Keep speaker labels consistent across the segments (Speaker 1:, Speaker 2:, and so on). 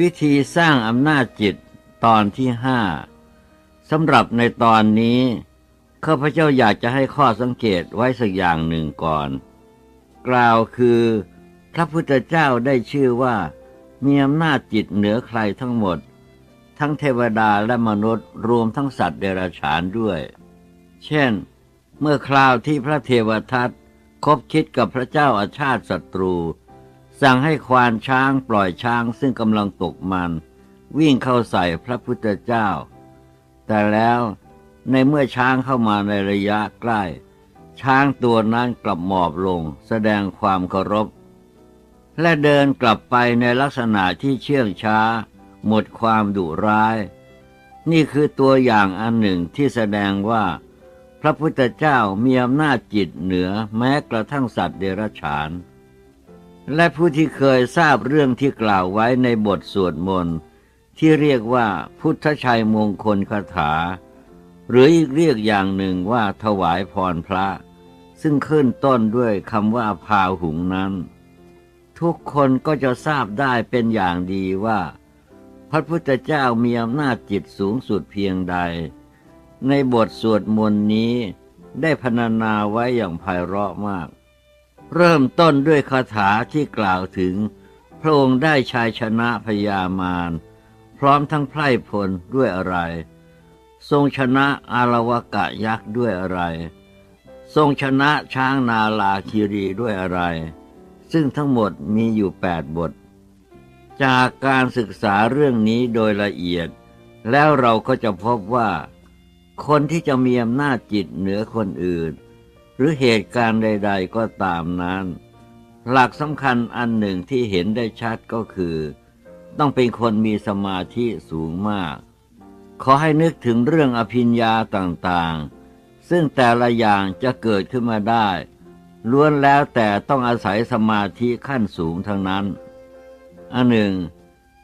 Speaker 1: วิธีสร้างอำนาจจิตตอนที่ห้าสำหรับในตอนนี้ข้าพเจ้าอยากจะให้ข้อสังเกตไว้สักอย่างหนึ่งก่อน กล่าวคือ พระพุทธเจ้าได้ชื่อว่า มีอำนาจจิตเหนือใครทั้งหมด ทั้งเทวดาและมนุษย์รวมทั้งสัตว์เดรัจฉานด้วย เช่น เมื่อคราวที่พระเทวทัตคบคิดกับพระเจ้าอาชาติศัตรู สั่งให้ควานช้างปล่อยช้างซึ่งกำลังตกมัน วิ่งเข้าใส่พระพุทธเจ้า แต่แล้วในเมื่อช้างเข้ามาในระยะใกล้ ช้างตัวนั้นกลับหมอบลงแสดงความเคารพ และเดินกลับไปในลักษณะที่เชื่องช้า หมดความดุร้าย นี่คือตัวอย่างอันหนึ่งที่แสดงว่า พระพุทธเจ้ามีอำนาจจิตเหนือแม้กระทั่งสัตว์เดรัจฉาน และผู้ที่เคยทราบเรื่องที่กล่าวไว้ในบทสวดมนต์ที่เรียกว่าพุทธชัยมงคลคาถา หรืออีกเรียกอย่างหนึ่งว่าถวายพรพระ ซึ่งขึ้นต้นด้วยคำว่าพาหุงนั้น ทุกคนก็จะทราบได้เป็นอย่างดีว่า พระพุทธเจ้ามีอำนาจจิตสูงสุดเพียงใด ในบทสวดมนต์นี้ได้พรรณนาไว้อย่างไพเราะมาก เริ่มต้นด้วยคาถาที่กล่าวถึง พระองค์ได้ชายชนะพยามารพร้อมทั้งไพร่พลด้วยอะไร ทรงชนะอารวกะยักษ์ด้วยอะไร ทรงชนะช้างนาลาคีรีด้วยอะไร ซึ่งทั้งหมดมีอยู่แปดบท จากการศึกษาเรื่องนี้โดยละเอียด แล้วเราก็จะพบว่า คนที่จะมีอำนาจจิตเหนือคนอื่น หรือเหตุการณ์ใด ๆ ก็ตามนั้น หลักสำคัญอันหนึ่งที่เห็นได้ชัดก็คือ ต้องเป็นคนมีสมาธิสูงมาก ขอให้นึกถึงเรื่องอภิญญาต่างๆ ซึ่งแต่ละอย่างจะเกิดขึ้นมาได้ ล้วนแล้วแต่ต้องอาศัยสมาธิขั้นสูงทั้งนั้น อันหนึ่ง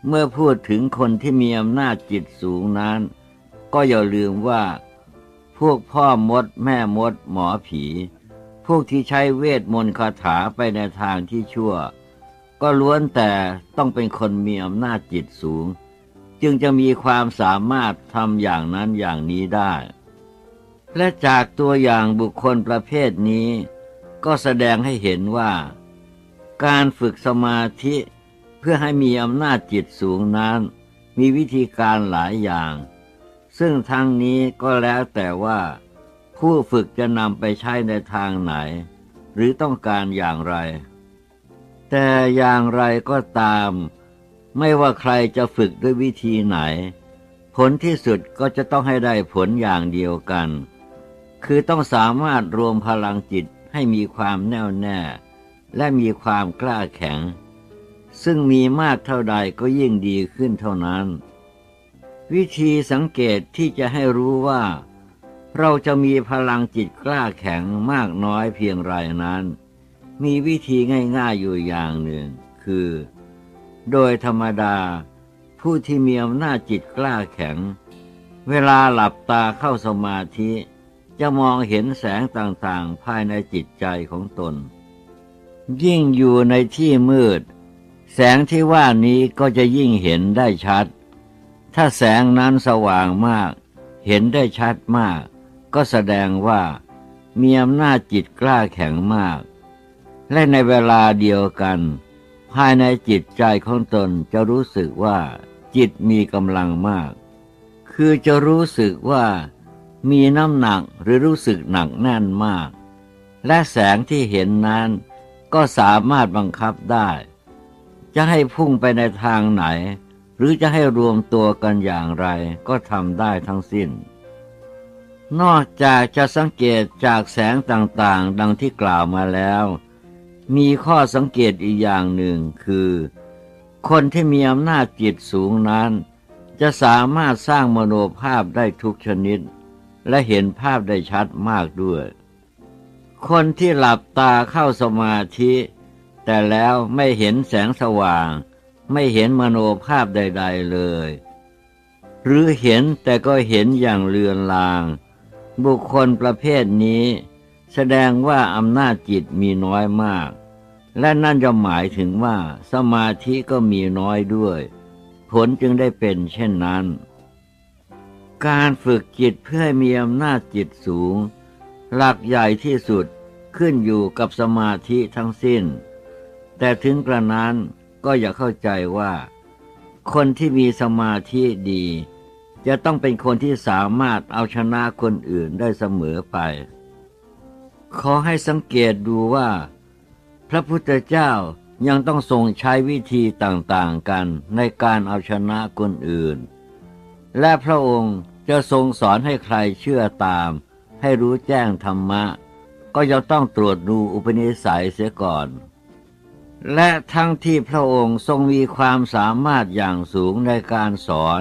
Speaker 1: เมื่อพูดถึงคนที่มีอำนาจจิตสูงนั้น ก็อย่าลืมว่าพวกพ่อมดแม่มดหมอผี พวกที่ใช้เวทมนต์คาถาไปในทางที่ชั่ว ก็ล้วนแต่ต้องเป็นคนมีอำนาจจิตสูง จึงจะมีความสามารถทำอย่างนั้นอย่างนี้ได้ และจากตัวอย่างบุคคลประเภทนี้ ก็แสดงให้เห็นว่า การฝึกสมาธิเพื่อให้มีอำนาจจิตสูงนั้น มีวิธีการหลายอย่าง ซึ่งทั้งนี้ก็แล้วแต่ว่า ผู้ฝึกจะนำไปใช้ในทางไหน หรือต้องการอย่างไร แต่อย่างไรก็ตาม ไม่ว่าใครจะฝึกด้วยวิธีไหน ผลที่สุดก็จะต้องให้ได้ผลอย่างเดียวกัน คือต้องสามารถรวมพลังจิตให้มีความแน่วแน่ และมีความกล้าแข็ง ซึ่งมีมากเท่าใดก็ยิ่งดีขึ้นเท่านั้น วิธีสังเกตที่จะให้รู้ว่า เราจะมีพลังจิตกล้าแข็งมากน้อยเพียงไรนั้น มีวิธีง่ายๆอยู่อย่างหนึ่ง คือ โดยธรรมดา ผู้ที่มีอำนาจจิตกล้าแข็ง เวลาหลับตาเข้าสมาธิ จะมองเห็นแสงต่างๆ ภายในจิตใจของตน ยิ่งอยู่ในที่มืด แสงที่ว่านี้ก็จะยิ่งเห็นได้ชัด ถ้าแสงนั้นสว่างมาก เห็นได้ชัดมาก ก็แสดงว่ามีอำนาจจิตกล้าแข็งมาก และในเวลาเดียวกัน ภายในจิตใจของตนจะรู้สึกว่า จิตมีกำลังมาก คือจะรู้สึกว่า มีน้ำหนักหรือรู้สึกหนักแน่นมาก และแสงที่เห็นนั้น ก็สามารถบังคับได้ จะให้พุ่งไปในทางไหน หรือจะให้รวมตัวกันอย่างไรก็ทำได้ทั้งสิ้น นอกจากจะสังเกตจากแสงต่างๆ ดังที่กล่าวมาแล้ว มีข้อสังเกตอีกอย่างหนึ่งคือ คนที่มีอำนาจจิตสูงนั้น จะสามารถสร้างมโนภาพได้ทุกชนิด และเห็นภาพได้ชัดมากด้วย คนที่หลับตาเข้าสมาธิ แต่แล้วไม่เห็นแสงสว่าง ไม่เห็นมโนภาพใด ๆเลย หรือเห็นแต่ก็เห็นอย่างเลือนลาง บุคคลประเภทนี้ แสดงว่าอำนาจจิตมีน้อยมาก และนั่นจะหมายถึงว่าสมาธิก็มีน้อยด้วย ผลจึงได้เป็นเช่นนั้น การฝึกจิตเพื่อมีอำนาจจิตสูง หลักใหญ่ที่สุดขึ้นอยู่กับสมาธิทั้งสิ้น แต่ถึงกระนั้นก็อย่าเข้าใจว่า คนที่มีสมาธิดี จะต้องเป็นคนที่สามารถเอาชนะคนอื่นได้เสมอไป ขอให้สังเกตดูว่า พระพุทธเจ้ายังต้องทรงใช้วิธีต่างๆกันในการเอาชนะคนอื่น และพระองค์จะทรงสอนให้ใครเชื่อตาม ให้รู้แจ้งธรรมะ ก็ยังต้องตรวจดูอุปนิสัยเสียก่อน และทั้งที่พระองค์ทรงมีความสามารถอย่างสูงในการสอน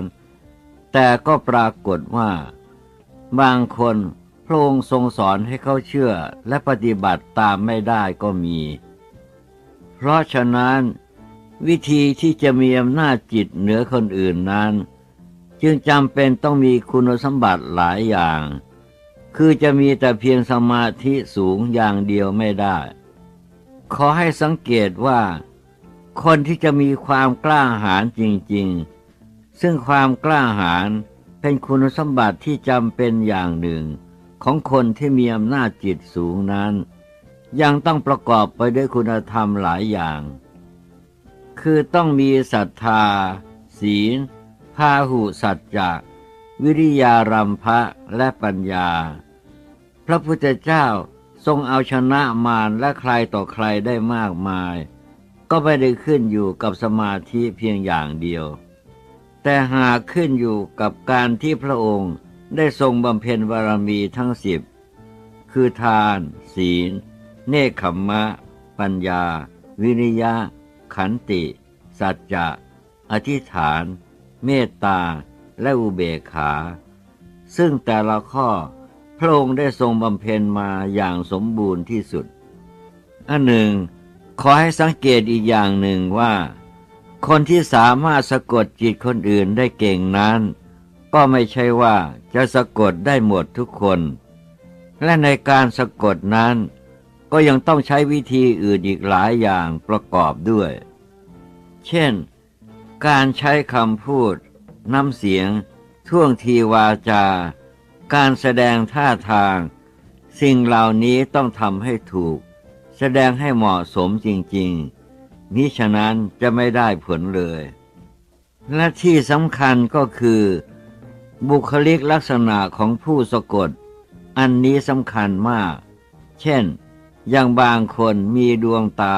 Speaker 1: แต่ก็ปรากฏว่า บางคนพระองค์ทรงสอนให้เขาเชื่อและปฏิบัติตามไม่ได้ก็มี เพราะฉะนั้น วิธีที่จะมีอำนาจจิตเหนือคนอื่นนั้น จึงจำเป็นต้องมีคุณสมบัติหลายอย่าง คือจะมีแต่เพียงสมาธิสูงอย่างเดียวไม่ได้ ขอให้สังเกตว่า คนที่จะมีความกล้าหาญจริง ๆ ซึ่งความกล้าหาญเป็นคุณสมบัติที่จำเป็นอย่างหนึ่ง ของคนที่มีอำนาจจิตสูงนั้น ยังต้องประกอบไปด้วยคุณธรรมหลายอย่าง คือต้องมีศรัทธา ศีลพาหุสัจจะวิริยารัมภะและปัญญา พระพุทธเจ้าทรงเอาชนะมารและใครต่อใครได้มากมาย ก็ไม่ได้ขึ้นอยู่กับสมาธิเพียงอย่างเดียว แต่หากขึ้นอยู่กับการที่พระองค์ได้ทรงบำเพ็ญบารมีทั้งสิบ คือทาน ศีล เนคขมมะ ปัญญา วิริยะ ขันติ สัจจะ อธิษฐาน เมตตา และอุเบกขา ซึ่งแต่ละข้อพระองค์ได้ทรงบำเพ็ญมาอย่างสมบูรณ์ที่สุดอันหนึ่ง ขอให้สังเกตอีกอย่างหนึ่งว่า คนที่สามารถสะกดจิตคนอื่นได้เก่งนั้น ก็ไม่ใช่ว่าจะสะกดได้หมดทุกคน และในการสะกดนั้น ก็ยังต้องใช้วิธีอื่นอีกหลายอย่างประกอบด้วย เช่น การใช้คำพูด น้ำเสียง ท่วงทีวาจา การแสดงท่าทาง สิ่งเหล่านี้ต้องทำให้ถูก แสดงให้เหมาะสมจริง ๆ มิฉะนั้นจะไม่ได้ผลเลย และที่สำคัญก็คือ บุคลิกลักษณะของผู้สะกด อันนี้สำคัญมาก เช่น อย่างบางคนมีดวงตา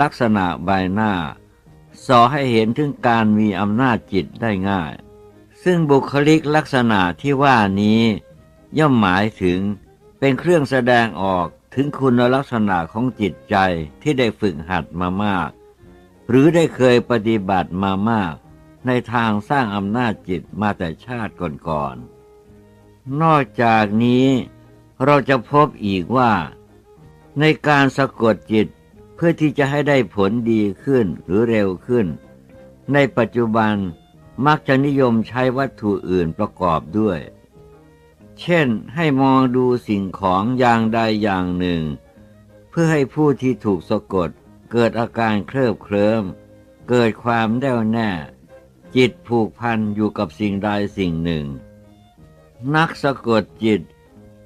Speaker 1: ลักษณะใบหน้าสอให้เห็นถึงการมีอำนาจจิตได้ง่าย ซึ่งบุคลิกลักษณะที่ว่านี้ ย่อมหมายถึงเป็นเครื่องแสดงออกถึงคุณลักษณะของจิตใจที่ได้ฝึกหัดมามาก หรือได้เคยปฏิบัติมามาก ในทางสร้างอำนาจจิตมาแต่ชาติก่อนๆนอกจากนี้เราจะพบอีกว่า ในการสะกดจิตเพื่อที่จะให้ได้ผลดีขึ้นหรือเร็วขึ้น ในปัจจุบันมักจะนิยมใช้วัตถุอื่นประกอบด้วย เช่นให้มองดูสิ่งของอย่างใดอย่างหนึ่ง เพื่อให้ผู้ที่ถูกสะกด เกิดอาการเคลิบเคลิ้มเกิดความแน่วแน่ จิตผูกพันอยู่กับสิ่งใดสิ่งหนึ่ง นักสะกดจิต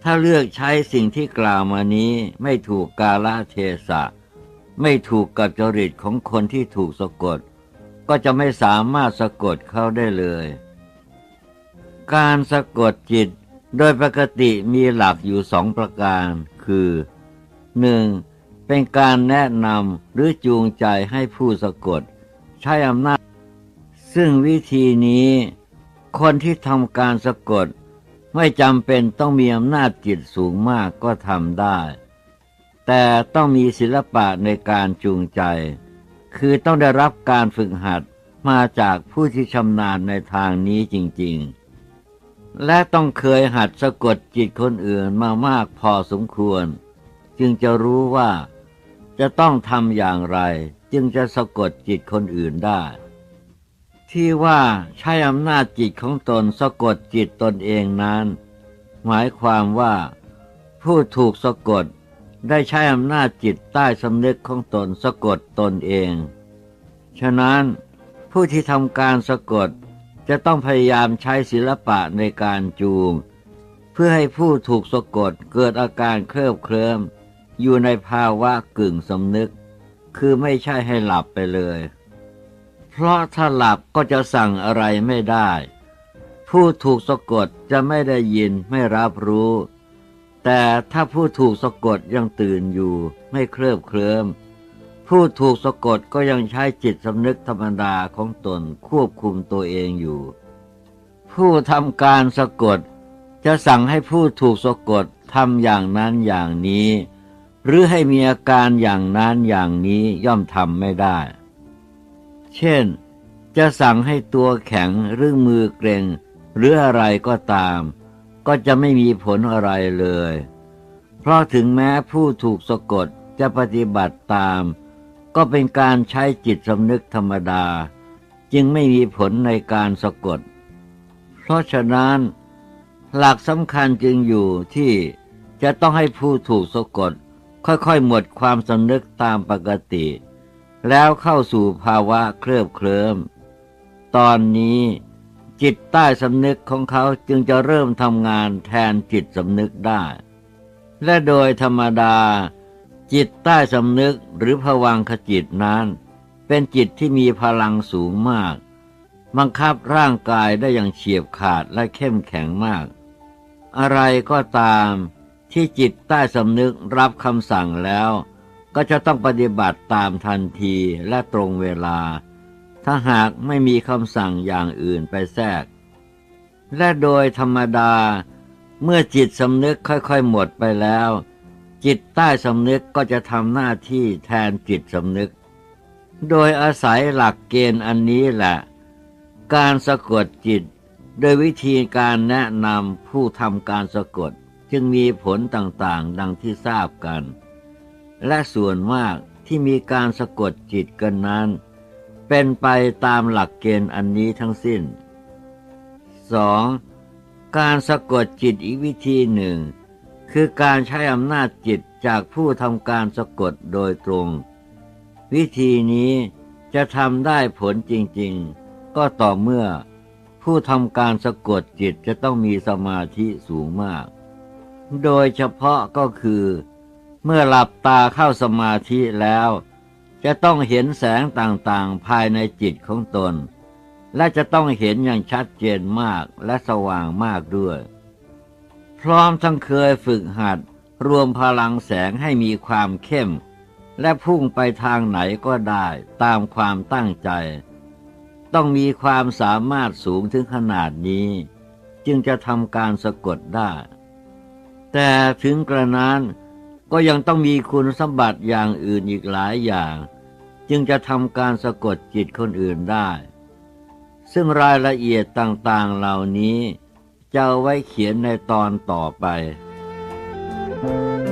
Speaker 1: ถ้าเลือกใช้สิ่งที่กล่าวมานี้ไม่ถูกกาลเทศะ ไม่ถูกกับจริตของคนที่ถูกสะกด ก็จะไม่สามารถสะกดเขาได้เลย การสะกดจิตโดยปกติมีหลักอยู่สองประการ คือ 1. เป็นการแนะนำหรือจูงใจให้ผู้สะกด ใช้อำนาจ ซึ่งวิธีนี้ คนที่ทำการสะกด ไม่จำเป็นต้องมีอำนาจจิตสูงมากก็ทำได้ แต่ต้องมีศิลปะในการจูงใจ คือต้องได้รับการฝึกหัดมาจากผู้ที่ชำนาญในทางนี้จริง ๆ และต้องเคยหัดสะกดจิตคนอื่นมามากพอสมควร จึงจะรู้ว่า จะต้องทำอย่างไร จึงจะสะกดจิตคนอื่นได้ ที่ว่าใช้อำนาจจิตของตนสะกดจิตตนเองนั้น หมายความว่า ผู้ถูกสะกดได้ใช้อำนาจจิตใต้สำนึกของตนสะกดตนเอง ฉะนั้นผู้ที่ทำการสะกดจะต้องพยายามใช้ศิลปะในการจูง เพื่อให้ผู้ถูกสะกดเกิดอาการเคลิบเคลิ้ม อยู่ในภาวะกึ่งสำนึก คือไม่ใช่ให้หลับไปเลย เพราะถ้าหลับก็จะสั่งอะไรไม่ได้ ผู้ถูกสะกดจะไม่ได้ยินไม่รับรู้ แต่ถ้าผู้ถูกสะกดยังตื่นอยู่ไม่เคลิบเคลิ้มผู้ถูกสะกดก็ยังใช้จิตสำนึกธรรมดาของตนควบคุมตัวเองอยู่ ผู้ทำการสะกดจะสั่งให้ผู้ถูกสะกดทำอย่างนั้นอย่างนี้ หรือให้มีอาการอย่างนั้นอย่างนี้ย่อมทำไม่ได้ เช่น จะสั่งให้ตัวแข็งหรือมือเกร็งหรืออะไรก็ตาม ก็จะไม่มีผลอะไรเลย เพราะถึงแม้ผู้ถูกสะกดจะปฏิบัติตาม ก็เป็นการใช้จิตสำนึกธรรมดา จึงไม่มีผลในการสะกด เพราะฉะนั้นหลักสำคัญจึงอยู่ที่จะต้องให้ผู้ถูกสะกด ค่อยๆ หมดความสำนึกตามปกติ แล้วเข้าสู่ภาวะเคลิบเคลิ้มตอนนี้จิตใต้สำนึกของเขาจึงจะเริ่มทำงานแทนจิตสำนึกได้ และโดยธรรมดา จิตใต้สำนึกหรือผวังขจิตนั้น เป็นจิตที่มีพลังสูงมาก บังคับร่างกายได้อย่างเฉียบขาดและเข้มแข็งมาก อะไรก็ตาม ที่จิตใต้สำนึกรับคำสั่งแล้ว ก็จะต้องปฏิบัติตามทันทีและตรงเวลา ถ้าหากไม่มีคำสั่งอย่างอื่นไปแทรก และโดยธรรมดา เมื่อจิตสำนึกค่อยๆ หมดไปแล้ว จิตใต้สำนึกก็จะทำหน้าที่แทนจิตสำนึก โดยอาศัยหลักเกณฑ์อันนี้แหละ การสะกดจิต โดยวิธีการแนะนำผู้ทำการสะกด จึงมีผลต่างๆ ดังที่ทราบกัน และส่วนมากที่มีการสะกดจิตกันนั้น เป็นไปตามหลักเกณฑ์อันนี้ทั้งสิ้น 2. การสะกดจิตอีกวิธีหนึ่ง คือการใช้อำนาจจิตจากผู้ทำการสะกดโดยตรง วิธีนี้จะทำได้ผลจริงๆ ก็ต่อเมื่อผู้ทำการสะกดจิตจะต้องมีสมาธิสูงมาก โดยเฉพาะก็คือ เมื่อหลับตาเข้าสมาธิแล้ว จะต้องเห็นแสงต่างๆภายในจิตของตน และจะต้องเห็นอย่างชัดเจนมากและสว่างมากด้วย พร้อมทั้งเคยฝึกหัดรวมพลังแสงให้มีความเข้ม และพุ่งไปทางไหนก็ได้ตามความตั้งใจ ต้องมีความสามารถสูงถึงขนาดนี้ จึงจะทำการสะกดได้ แต่ถึงกระนั้นก็ยังต้องมีคุณสมบัติอย่างอื่นอีกหลายอย่าง จึงจะทำการสะกดจิตคนอื่นได้ ซึ่งรายละเอียดต่างๆเหล่านี้จะไว้เขียนในตอนต่อไป
Speaker 2: Thank you.